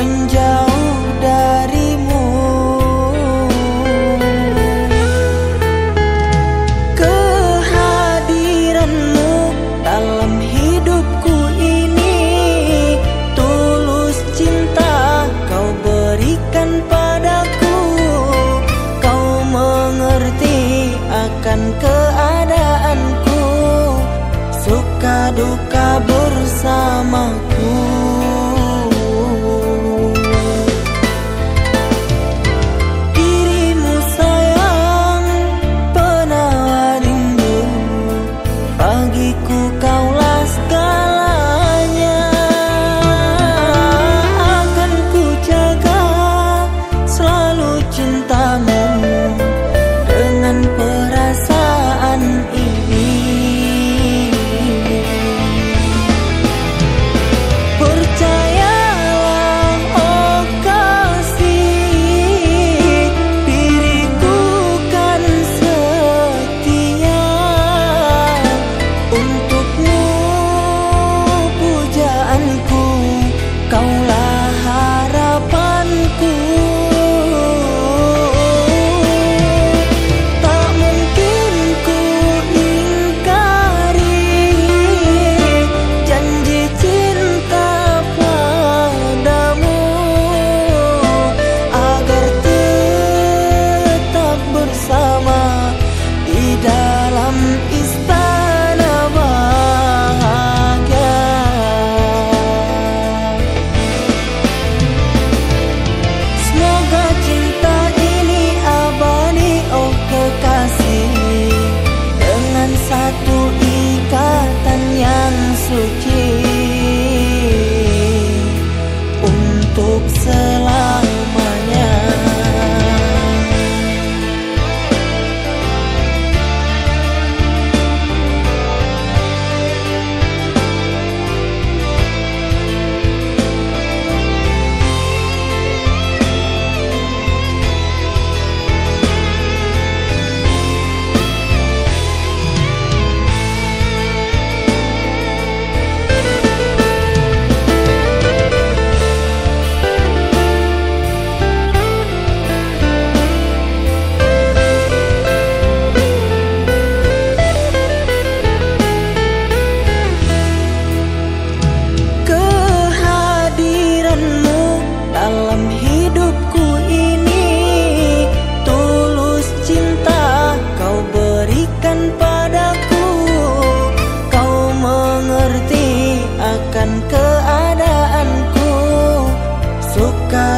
menjauh darimu. Kehadiranmu dalam hidupku ini Tulus cinta kau berikan padaku. Kau mengerti akan keadaanku. Suka duka bersamaku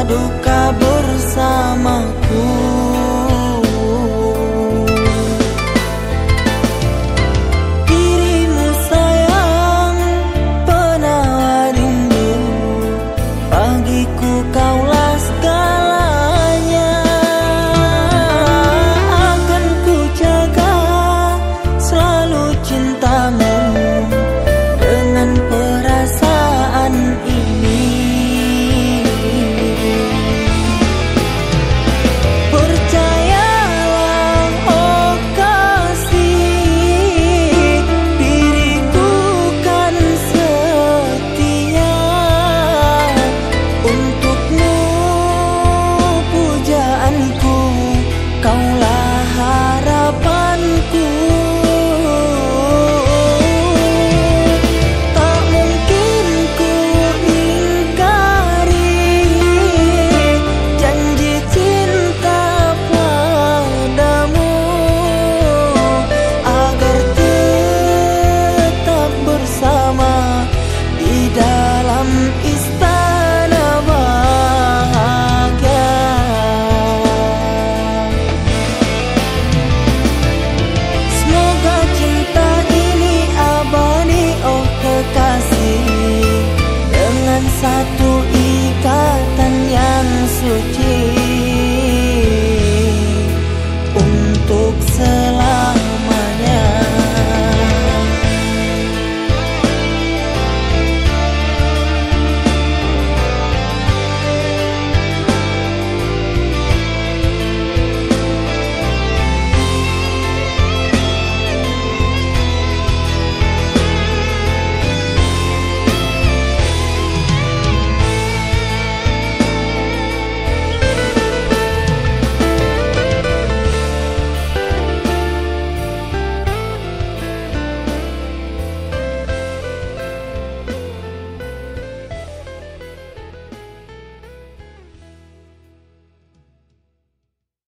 duka bersamaku